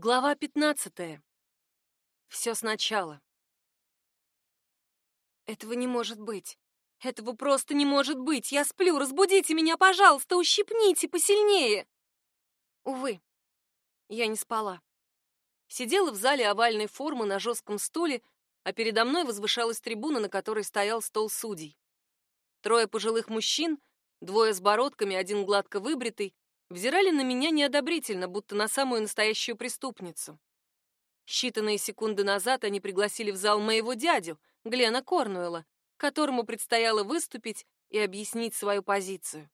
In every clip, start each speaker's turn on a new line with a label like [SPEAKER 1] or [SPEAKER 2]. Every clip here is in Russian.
[SPEAKER 1] Глава пятнадцатая. Все сначала. Этого не может быть. Этого просто не может быть. Я сплю. Разбудите меня, пожалуйста, ущипните посильнее. Увы, я не спала. Сидела в зале овальной формы на жестком стуле, а передо мной возвышалась трибуна, на которой стоял стол судей. Трое пожилых мужчин, двое с бородками, один гладко выбритый, взирали на меня неодобрительно, будто на самую настоящую преступницу. Считанные секунды назад они пригласили в зал моего дядю, Глена Корнуэлла, которому предстояло выступить и объяснить свою позицию.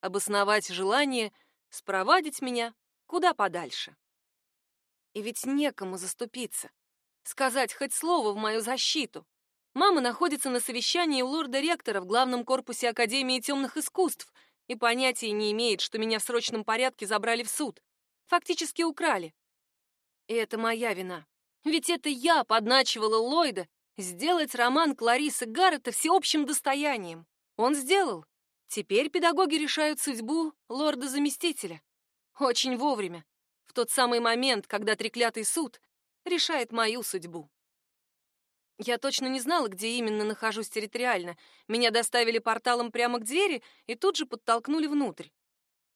[SPEAKER 1] Обосновать желание спровадить меня куда подальше. И ведь некому заступиться, сказать хоть слово в мою защиту. Мама находится на совещании у лорда-ректора в главном корпусе Академии темных искусств — и понятия не имеет, что меня в срочном порядке забрали в суд. Фактически украли. И это моя вина. Ведь это я подначивала Ллойда сделать роман Кларисы Гаррета всеобщим достоянием. Он сделал. Теперь педагоги решают судьбу лорда-заместителя. Очень вовремя. В тот самый момент, когда треклятый суд решает мою судьбу. Я точно не знала, где именно нахожусь территориально. Меня доставили порталом прямо к двери и тут же подтолкнули внутрь.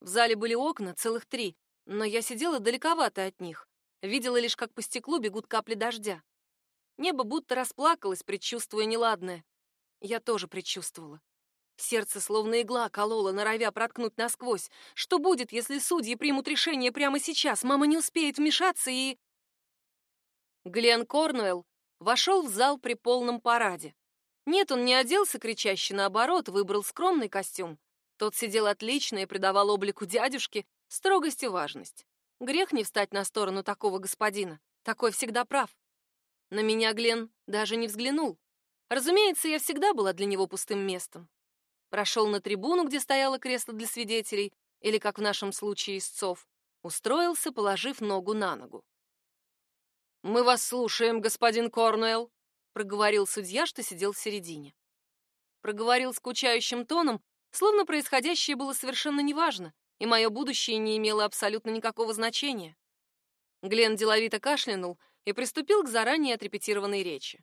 [SPEAKER 1] В зале были окна, целых три, но я сидела далековато от них. Видела лишь, как по стеклу бегут капли дождя. Небо будто расплакалось, предчувствуя неладное. Я тоже предчувствовала. Сердце словно игла кололо, норовя проткнуть насквозь. Что будет, если судьи примут решение прямо сейчас? Мама не успеет вмешаться и... Глен Корнуэлл вошел в зал при полном параде. Нет, он не оделся кричаще, наоборот, выбрал скромный костюм. Тот сидел отлично и придавал облику дядюшки строгость и важность. Грех не встать на сторону такого господина. Такой всегда прав. На меня Глен даже не взглянул. Разумеется, я всегда была для него пустым местом. Прошел на трибуну, где стояло кресло для свидетелей, или, как в нашем случае, истцов, устроился, положив ногу на ногу. «Мы вас слушаем, господин Корнуэлл», — проговорил судья, что сидел в середине. Проговорил скучающим тоном, словно происходящее было совершенно неважно, и мое будущее не имело абсолютно никакого значения. Глен деловито кашлянул и приступил к заранее отрепетированной речи.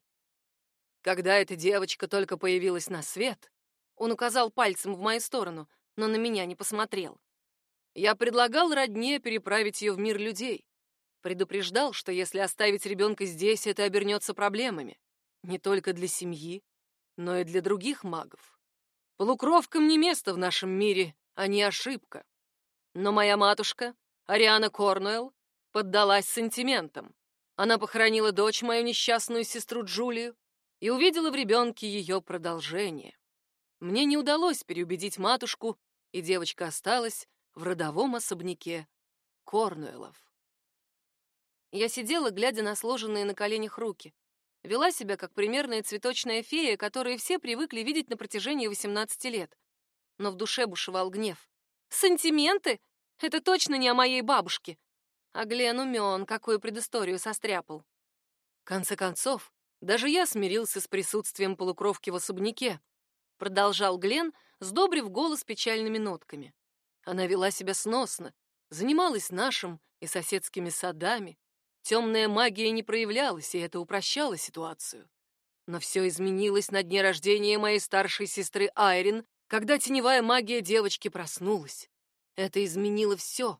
[SPEAKER 1] Когда эта девочка только появилась на свет, он указал пальцем в мою сторону, но на меня не посмотрел. Я предлагал родне переправить ее в мир людей. Предупреждал, что если оставить ребенка здесь, это обернется проблемами. Не только для семьи, но и для других магов. Полукровкам не место в нашем мире, а не ошибка. Но моя матушка, Ариана Корнуэлл, поддалась сантиментам. Она похоронила дочь, мою несчастную сестру Джулию, и увидела в ребенке ее продолжение. Мне не удалось переубедить матушку, и девочка осталась в родовом особняке Корнуэллов. Я сидела, глядя на сложенные на коленях руки. Вела себя как примерная цветочная фея, которую все привыкли видеть на протяжении 18 лет. Но в душе бушевал гнев. «Сантименты? Это точно не о моей бабушке!» А Глен умен, какую предысторию состряпал. В конце концов, даже я смирился с присутствием полукровки в особняке. Продолжал Глен, сдобрив голос печальными нотками. Она вела себя сносно, занималась нашим и соседскими садами, Темная магия не проявлялась, и это упрощало ситуацию. Но все изменилось на дне рождения моей старшей сестры Айрин, когда теневая магия девочки проснулась. Это изменило все,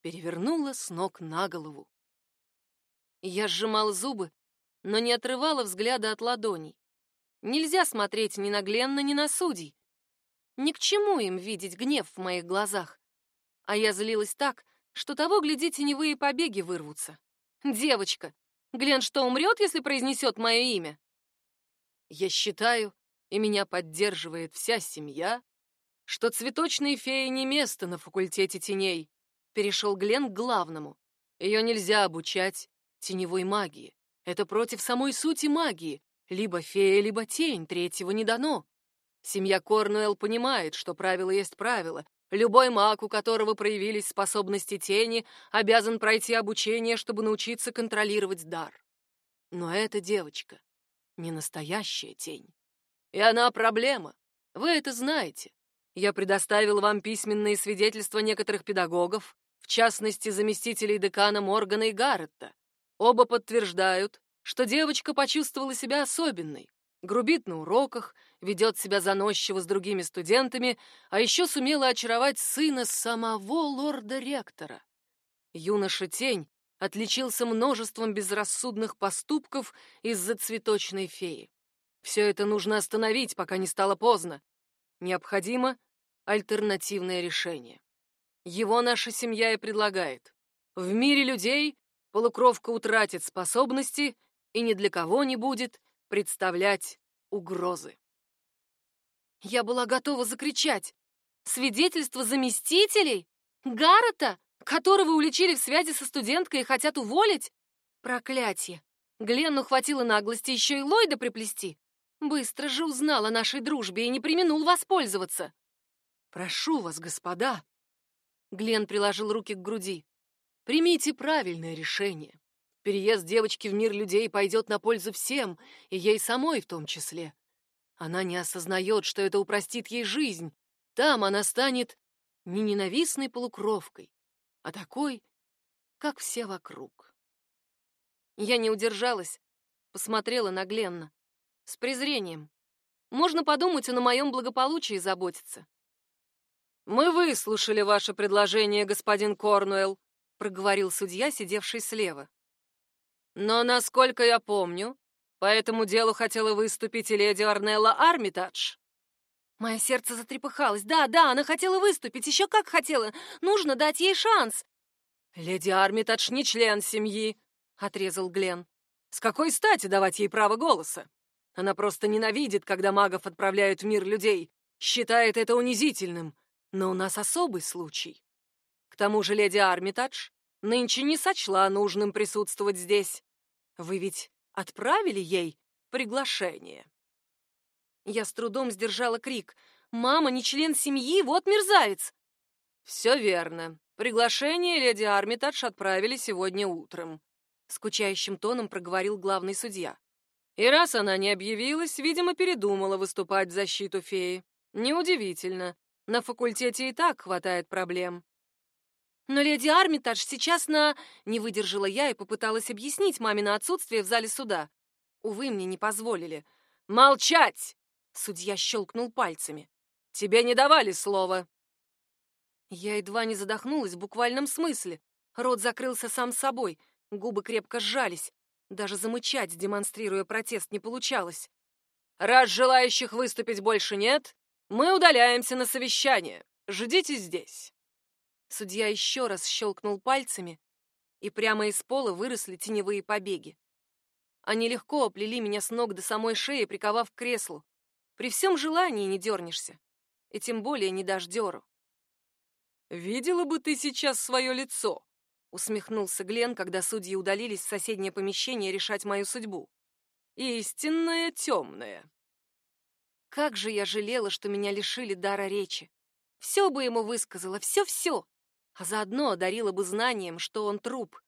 [SPEAKER 1] перевернуло с ног на голову. Я сжимала зубы, но не отрывала взгляда от ладоней. Нельзя смотреть ни на Гленна, ни на судей. Ни к чему им видеть гнев в моих глазах. А я злилась так, что того, гляди, теневые побеги вырвутся. Девочка, Глен что, умрет, если произнесет мое имя? Я считаю, и меня поддерживает вся семья, что цветочной феи не место на факультете теней. Перешел Глен к главному. Ее нельзя обучать теневой магии. Это против самой сути магии. Либо фея, либо тень, третьего не дано. Семья Корнуэлл понимает, что правило есть правило, Любой маг, у которого проявились способности тени, обязан пройти обучение, чтобы научиться контролировать дар. Но эта девочка не настоящая тень. И она проблема. Вы это знаете. Я предоставил вам письменные свидетельства некоторых педагогов,
[SPEAKER 2] в частности, заместителей декана Моргана и Гарретта. Оба подтверждают, что девочка почувствовала себя особенной, грубит на уроках, ведет себя заносчиво с другими студентами, а еще сумела очаровать сына самого лорда-ректора. Юноша Тень отличился множеством безрассудных поступков из-за цветочной феи. Все это нужно остановить, пока не стало поздно. Необходимо альтернативное решение. Его наша семья и предлагает. В мире людей полукровка утратит способности и ни для кого не будет представлять угрозы.
[SPEAKER 1] Я была готова закричать. Свидетельство заместителей? Гаррета, которого уличили в связи со студенткой и хотят уволить? Проклятие! Гленну хватило наглости еще и Ллойда приплести. Быстро же узнал о нашей дружбе и не применул воспользоваться.
[SPEAKER 2] «Прошу вас, господа!» Глен приложил руки к груди. «Примите правильное решение. Переезд девочки в мир людей пойдет на пользу всем, и ей самой в том числе. Она не осознает, что это упростит ей жизнь. Там она станет не ненавистной полукровкой, а такой, как все вокруг.
[SPEAKER 1] Я не удержалась, посмотрела на Гленна. С презрением. Можно подумать, о моем благополучии заботится.
[SPEAKER 2] «Мы выслушали ваше предложение, господин Корнуэлл», проговорил судья, сидевший слева. «Но, насколько я помню, по этому делу хотела выступить и леди Арнелла Армитадж».
[SPEAKER 1] Мое сердце затрепыхалось. Да, да, она хотела выступить, еще как хотела. Нужно дать ей шанс.
[SPEAKER 2] «Леди Армитадж не член семьи», — отрезал Глен. «С какой стати давать ей право голоса? Она просто ненавидит, когда магов отправляют в мир людей, считает это унизительным. Но у нас особый случай. К тому же леди Армитадж нынче не сочла нужным присутствовать здесь. Вы ведь отправили ей приглашение?»
[SPEAKER 1] Я с трудом сдержала крик. «Мама не член семьи, вот мерзавец!»
[SPEAKER 2] «Все верно. Приглашение леди Армитадж отправили сегодня утром», — скучающим тоном проговорил главный судья. «И раз она не объявилась, видимо, передумала выступать в защиту феи. Неудивительно. На факультете и так хватает проблем».
[SPEAKER 1] «Но леди Армитадж сейчас на...» Не выдержала я и попыталась объяснить маме на отсутствие в зале суда. Увы, мне не позволили.
[SPEAKER 2] «Молчать!» Судья щелкнул пальцами. «Тебе не давали слова».
[SPEAKER 1] Я едва не задохнулась в буквальном смысле. Рот закрылся сам собой, губы крепко сжались. Даже замычать, демонстрируя протест, не получалось.
[SPEAKER 2] «Раз желающих выступить больше нет, мы удаляемся на совещание. Ждите здесь».
[SPEAKER 1] Судья еще раз щелкнул пальцами, и прямо из пола выросли теневые побеги. Они легко оплели меня с ног до самой шеи, приковав к креслу. При всем желании не дернешься, и тем более не дашь деру.
[SPEAKER 2] «Видела бы ты сейчас свое лицо!» — усмехнулся Глен, когда судьи удалились в соседнее помещение решать мою судьбу. «Истинная темная!»
[SPEAKER 1] Как же я жалела, что меня лишили дара речи. Все бы ему высказала, все-все, а заодно одарила бы знанием, что он труп.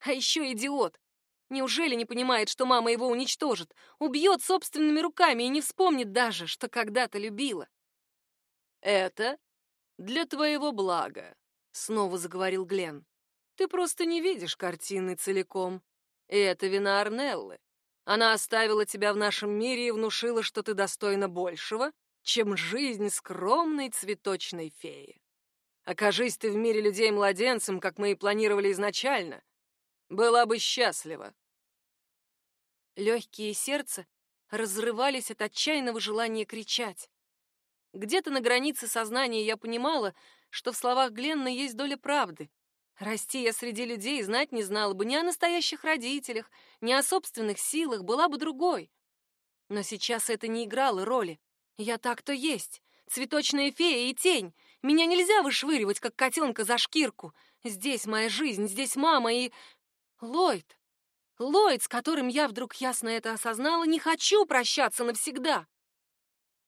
[SPEAKER 1] А еще идиот, Неужели не понимает, что мама его уничтожит, убьет собственными руками и не вспомнит даже, что когда-то любила?
[SPEAKER 2] «Это для твоего блага», — снова заговорил Глен. «Ты просто не видишь картины целиком. И это вина Арнеллы. Она оставила тебя в нашем мире и внушила, что ты достойна большего, чем жизнь скромной цветочной феи. Окажись ты в мире людей младенцем, как мы и планировали изначально, была бы счастлива.
[SPEAKER 1] Легкие сердца разрывались от отчаянного желания кричать. Где-то на границе сознания я понимала, что в словах Гленна есть доля правды. Расти я среди людей знать не знала бы ни о настоящих родителях, ни о собственных силах, была бы другой. Но сейчас это не играло роли. Я так-то есть. Цветочная фея и тень. Меня нельзя вышвыривать, как котенка за шкирку. Здесь моя жизнь, здесь мама и... Ллойд! Ллойд, с которым я вдруг ясно это осознала, не хочу прощаться навсегда.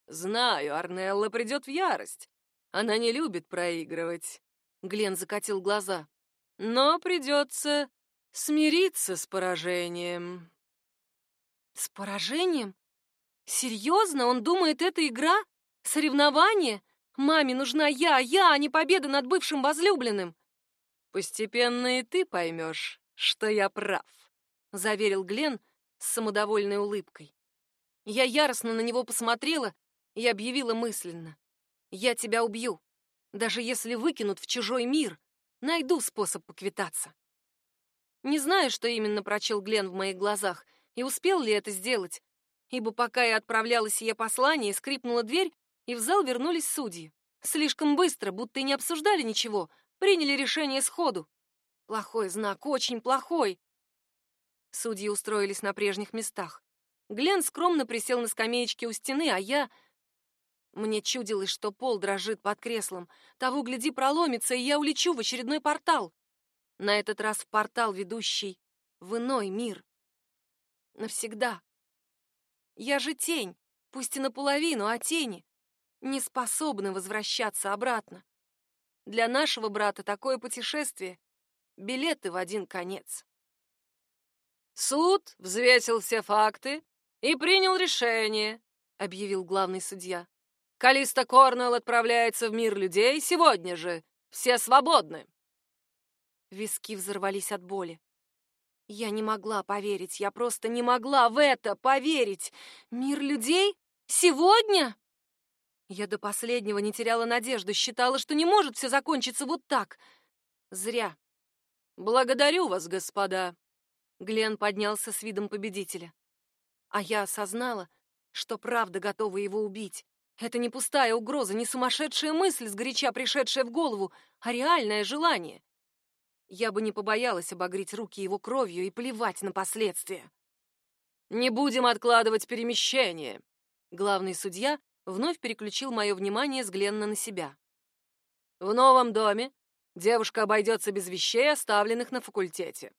[SPEAKER 2] Знаю, Арнелла придет в ярость. Она не любит проигрывать. Глен закатил глаза. Но придется смириться с поражением.
[SPEAKER 1] С поражением? Серьезно? Он думает, это игра? Соревнование? Маме нужна я, я, а не победа над бывшим возлюбленным.
[SPEAKER 2] Постепенно и ты поймешь, что я прав, заверил Глен с самодовольной улыбкой. Я яростно на него посмотрела и объявила мысленно: "Я тебя убью, даже если выкинут в чужой мир, найду способ поквитаться". Не знаю, что именно прочел Глен в моих глазах и успел ли это сделать, ибо пока я отправляла сие послание, скрипнула дверь, и в зал вернулись судьи. Слишком быстро, будто и не обсуждали ничего, приняли решение сходу. Плохой знак, очень плохой. Судьи устроились на прежних местах. Глен скромно присел на скамеечке у стены, а я... Мне чудилось, что пол дрожит под креслом. Того, гляди, проломится, и я улечу в очередной портал. На этот раз в портал, ведущий в иной мир. Навсегда. Я же тень, пусть и наполовину, а тени. Не способны возвращаться обратно. Для нашего брата такое путешествие — билеты в один конец. Суд взвесил все факты и принял решение, объявил главный судья. Калиста Корнелл отправляется в мир людей сегодня же. Все свободны. Виски взорвались от боли. Я не могла поверить, я просто не могла в это поверить. Мир людей? Сегодня? Я до последнего не теряла надежды, считала, что не может все закончиться вот так. Зря. Благодарю вас, господа. Глен поднялся с видом победителя. А я осознала, что правда готова его убить. Это не пустая угроза, не сумасшедшая мысль, сгоряча пришедшая в голову, а реальное желание. Я бы не побоялась обогреть руки его кровью и плевать на последствия. «Не будем откладывать перемещение!» Главный судья вновь переключил мое внимание с Гленна на себя. «В новом доме девушка обойдется без вещей, оставленных на факультете.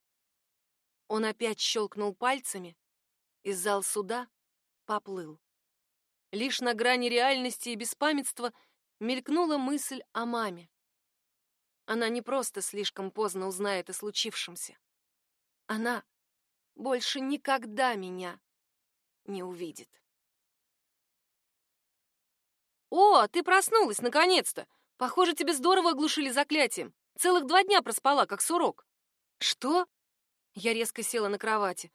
[SPEAKER 2] Он опять щелкнул пальцами, и зал суда поплыл. Лишь на грани реальности и беспамятства мелькнула мысль о маме. Она не просто слишком поздно узнает о случившемся. Она больше никогда меня не увидит. «О, ты проснулась, наконец-то! Похоже, тебе здорово оглушили заклятием. Целых два дня проспала, как сурок». «Что?» Я резко села на кровати.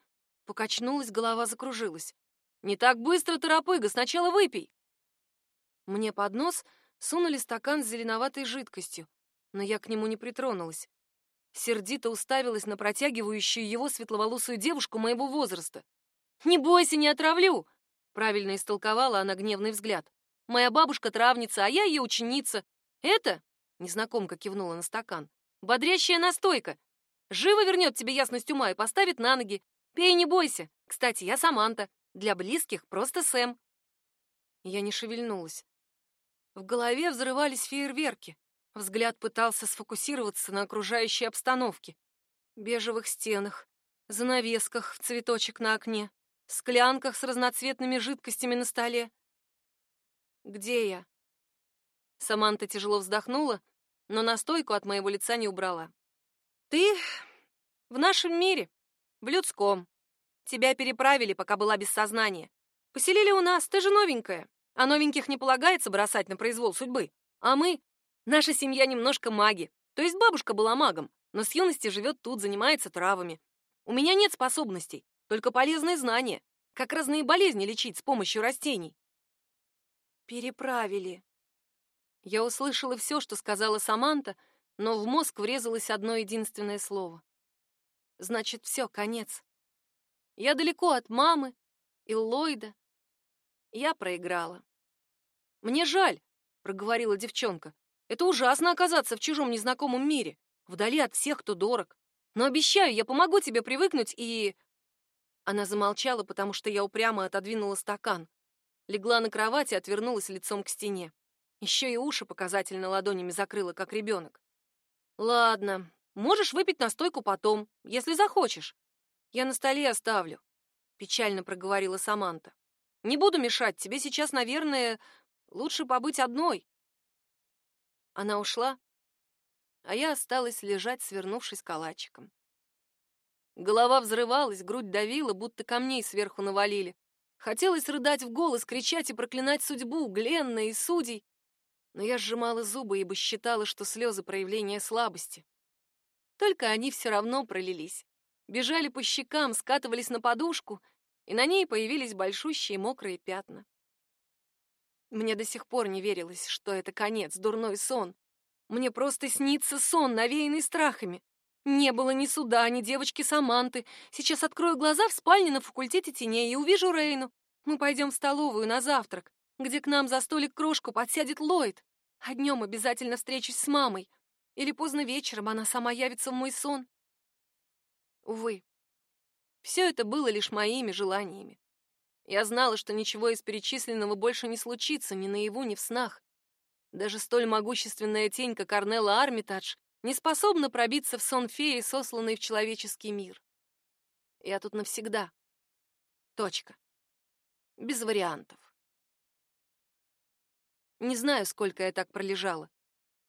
[SPEAKER 2] Покачнулась, голова закружилась. «Не так быстро, торопыга, сначала выпей!» Мне под нос сунули стакан с зеленоватой жидкостью, но я к нему не притронулась. Сердито уставилась на протягивающую его светловолосую девушку моего возраста. «Не бойся, не отравлю!» Правильно истолковала она гневный взгляд. «Моя бабушка травница, а я ее ученица. Это...» Незнакомка кивнула на стакан. «Бодрящая настойка. Живо вернет тебе ясность ума и поставит на ноги. Пей, не бойся. Кстати, я Саманта. Для близких просто Сэм. Я не шевельнулась. В голове взрывались фейерверки. Взгляд пытался сфокусироваться на окружающей обстановке. Бежевых стенах, занавесках в цветочек на окне, склянках с разноцветными жидкостями на столе. Где я? Саманта тяжело вздохнула, но настойку от моего лица не убрала. Ты в нашем мире, в людском. Тебя переправили, пока была без сознания. Поселили у нас, ты же новенькая. А новеньких не полагается бросать на произвол судьбы. А мы, наша семья немножко маги. То есть бабушка была магом, но с юности живет тут, занимается травами. У меня нет способностей, только полезные знания, как разные болезни лечить с помощью растений. Переправили. Я услышала все, что сказала Саманта, но в мозг врезалось одно единственное слово. Значит, все, конец. Я далеко от мамы и Ллойда. Я проиграла. Мне жаль, проговорила девчонка. Это ужасно оказаться в чужом незнакомом мире, вдали от всех, кто дорог. Но обещаю, я помогу тебе привыкнуть и Она замолчала, потому что я упрямо отодвинула стакан. Легла на кровать и отвернулась лицом к стене. Еще и уши показательно ладонями закрыла, как ребенок. Ладно, можешь выпить настойку потом, если захочешь. Я на столе оставлю, печально проговорила Саманта. Не буду мешать, тебе сейчас, наверное, лучше побыть одной. Она ушла, а я осталась лежать, свернувшись калачиком. Голова взрывалась, грудь давила, будто камней сверху навалили. Хотелось рыдать в голос, кричать и проклинать судьбу, Гленна и судей, но я сжимала зубы, ибо считала, что слезы — проявление слабости.
[SPEAKER 1] Только они все равно пролились. Бежали по щекам, скатывались на подушку, и на ней появились большущие мокрые пятна. Мне до сих пор не верилось, что это конец, дурной сон. Мне просто снится сон, навеянный страхами. Не было ни суда, ни девочки Саманты. Сейчас открою глаза в спальне на факультете теней и увижу Рейну. Мы пойдем в столовую на завтрак, где к нам за столик крошку подсядет Ллойд. А днем обязательно встречусь с мамой. Или поздно вечером она сама явится в мой сон. Увы, все это было лишь моими желаниями. Я знала, что ничего из перечисленного больше не случится ни наяву, ни в снах. Даже столь могущественная тень, как Арнелла Армитадж, не способна пробиться в сон феи, сосланной в человеческий мир. Я тут навсегда. Точка. Без вариантов. Не знаю, сколько я так пролежала.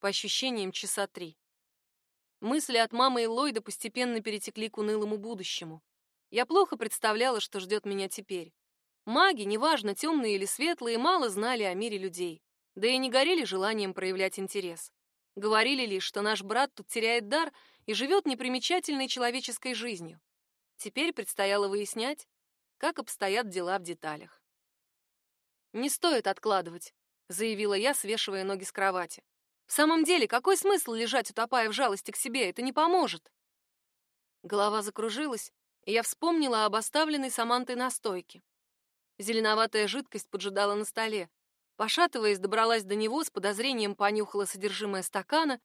[SPEAKER 1] По ощущениям, часа три. Мысли от мамы и Ллойда постепенно перетекли к унылому будущему. Я плохо представляла, что ждет меня теперь. Маги, неважно, темные или светлые, мало знали о мире людей, да и не горели желанием проявлять интерес. Говорили лишь, что наш брат тут теряет дар и живет непримечательной человеческой жизнью. Теперь предстояло выяснять, как обстоят дела в деталях. «Не стоит откладывать», — заявила я, свешивая ноги с кровати. «В самом деле, какой смысл лежать, утопая в жалости к себе? Это не поможет». Голова закружилась, и я вспомнила об оставленной Самантой настойке. Зеленоватая жидкость поджидала на столе. Пошатываясь, добралась до него, с подозрением понюхала содержимое стакана.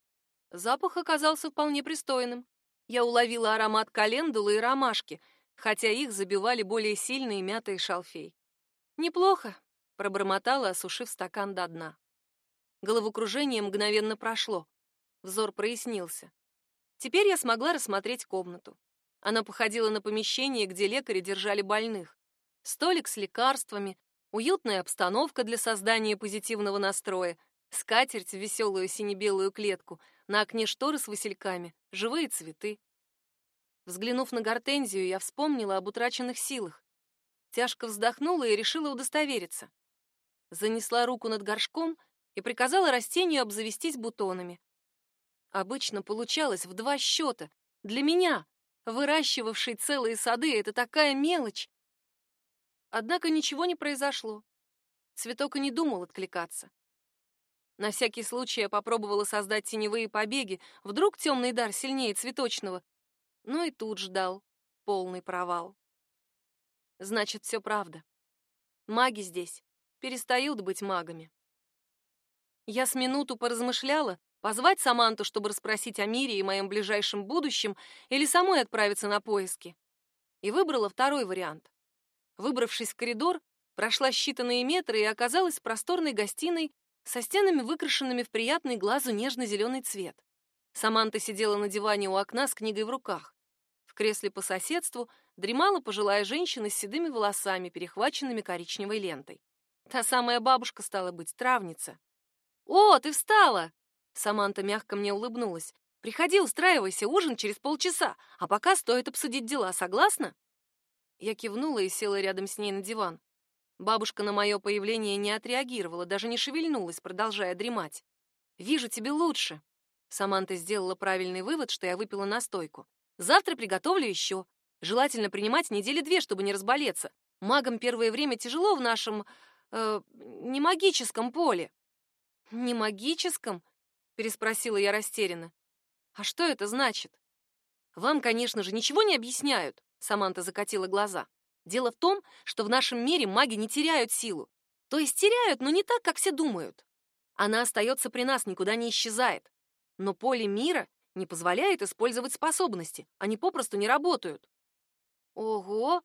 [SPEAKER 1] Запах оказался вполне пристойным. Я уловила аромат календулы и ромашки, хотя их забивали более сильные мята и шалфей. «Неплохо», — пробормотала, осушив стакан до дна. Головокружение мгновенно прошло. Взор прояснился. Теперь я смогла рассмотреть комнату. Она походила на помещение, где лекари держали больных столик с лекарствами, уютная обстановка для создания позитивного настроя, скатерть в веселую сине-белую клетку, на окне шторы с васильками, живые цветы. Взглянув на гортензию, я вспомнила об утраченных силах. Тяжко вздохнула и решила удостовериться. Занесла руку над горшком и приказала растению обзавестись бутонами. Обычно получалось в два счета. Для меня, выращивавшей целые сады, это такая мелочь, Однако ничего не произошло. Цветок и не думал откликаться. На всякий случай я попробовала создать теневые побеги, вдруг темный дар сильнее цветочного, но и тут ждал полный провал. Значит, все правда. Маги здесь перестают быть магами. Я с минуту поразмышляла, позвать Саманту, чтобы расспросить о мире и моем ближайшем будущем, или самой отправиться на поиски. И выбрала второй вариант. Выбравшись в коридор, прошла считанные метры и оказалась в просторной гостиной со стенами, выкрашенными в приятный глазу нежно-зеленый цвет. Саманта сидела на диване у окна с книгой в руках. В кресле по соседству дремала пожилая женщина с седыми волосами, перехваченными коричневой лентой. Та самая бабушка стала быть, травница. «О, ты встала!» Саманта мягко мне улыбнулась. «Приходи, устраивайся, ужин через полчаса, а пока стоит обсудить дела, согласна?» Я кивнула и села рядом с ней на диван. Бабушка на мое появление не отреагировала, даже не шевельнулась, продолжая дремать. «Вижу, тебе лучше». Саманта сделала правильный вывод, что я выпила настойку. «Завтра приготовлю еще. Желательно принимать недели две, чтобы не разболеться. Магам первое время тяжело в нашем... Э, не магическом поле». «Не магическом?» — переспросила я растерянно. «А что это значит?» «Вам, конечно же, ничего не объясняют. Саманта закатила глаза. Дело в том, что в нашем мире маги не теряют силу. То есть теряют, но не так, как все думают. Она остается при нас, никуда не исчезает. Но поле мира не позволяет использовать способности. Они попросту не работают. Ого!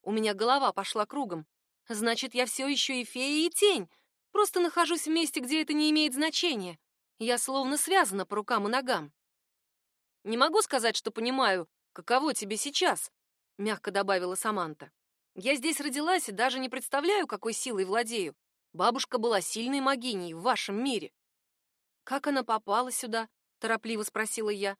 [SPEAKER 1] У меня голова пошла кругом. Значит, я все еще и фея, и тень. Просто нахожусь в месте, где это не имеет значения. Я словно связана по рукам и ногам. Не могу сказать, что понимаю, каково тебе сейчас, — мягко добавила Саманта. «Я здесь родилась и даже не представляю, какой силой владею. Бабушка была сильной магиней в вашем мире». «Как она попала сюда?» — торопливо спросила я.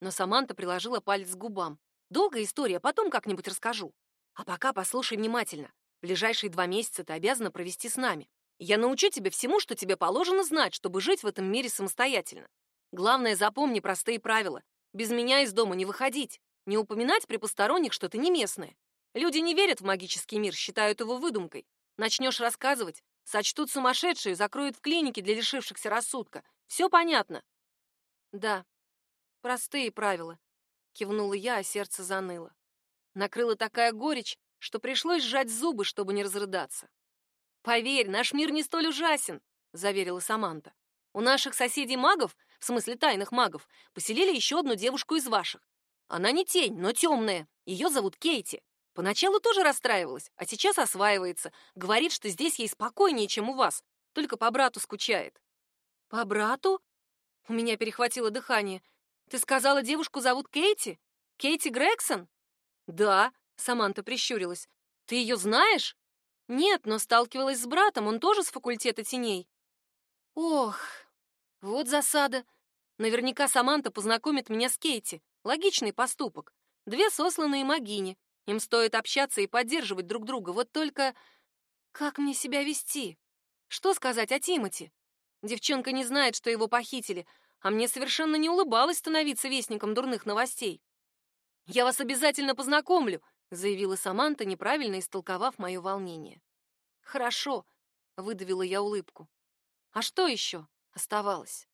[SPEAKER 1] Но Саманта приложила палец к губам. «Долгая история, потом как-нибудь расскажу. А пока послушай внимательно. Ближайшие два месяца ты обязана провести с нами. Я научу тебя всему, что тебе положено знать, чтобы жить в этом мире самостоятельно. Главное, запомни простые правила. Без меня из дома не выходить, не упоминать при посторонних, что ты не местная. Люди не верят в магический мир, считают его выдумкой. Начнешь рассказывать, сочтут сумасшедшие, закроют в клинике для лишившихся рассудка. Все понятно? Да, простые правила. Кивнула я, а сердце заныло. Накрыла такая горечь, что пришлось сжать зубы, чтобы не разрыдаться. «Поверь, наш мир не столь ужасен», — заверила Саманта. «У наших соседей-магов, в смысле тайных магов, поселили еще одну девушку из ваших. Она не тень, но темная. Ее зовут Кейти. Поначалу тоже расстраивалась, а сейчас осваивается. Говорит, что здесь ей спокойнее, чем у вас. Только по брату скучает». «По брату?» У меня перехватило дыхание. «Ты сказала, девушку зовут Кейти? Кейти Грегсон?» «Да», — Саманта прищурилась. «Ты ее знаешь?» «Нет, но сталкивалась с братом, он тоже с факультета теней». «Ох, вот засада. Наверняка Саманта познакомит меня с Кейти. Логичный поступок. Две сосланные магини. Им стоит общаться и поддерживать друг друга. Вот только... Как мне себя вести? Что сказать о Тимати? Девчонка не знает, что его похитили, а мне совершенно не улыбалось становиться вестником дурных новостей. «Я вас обязательно познакомлю», — заявила Саманта, неправильно истолковав мое волнение. «Хорошо», — выдавила я улыбку. «А что еще оставалось?»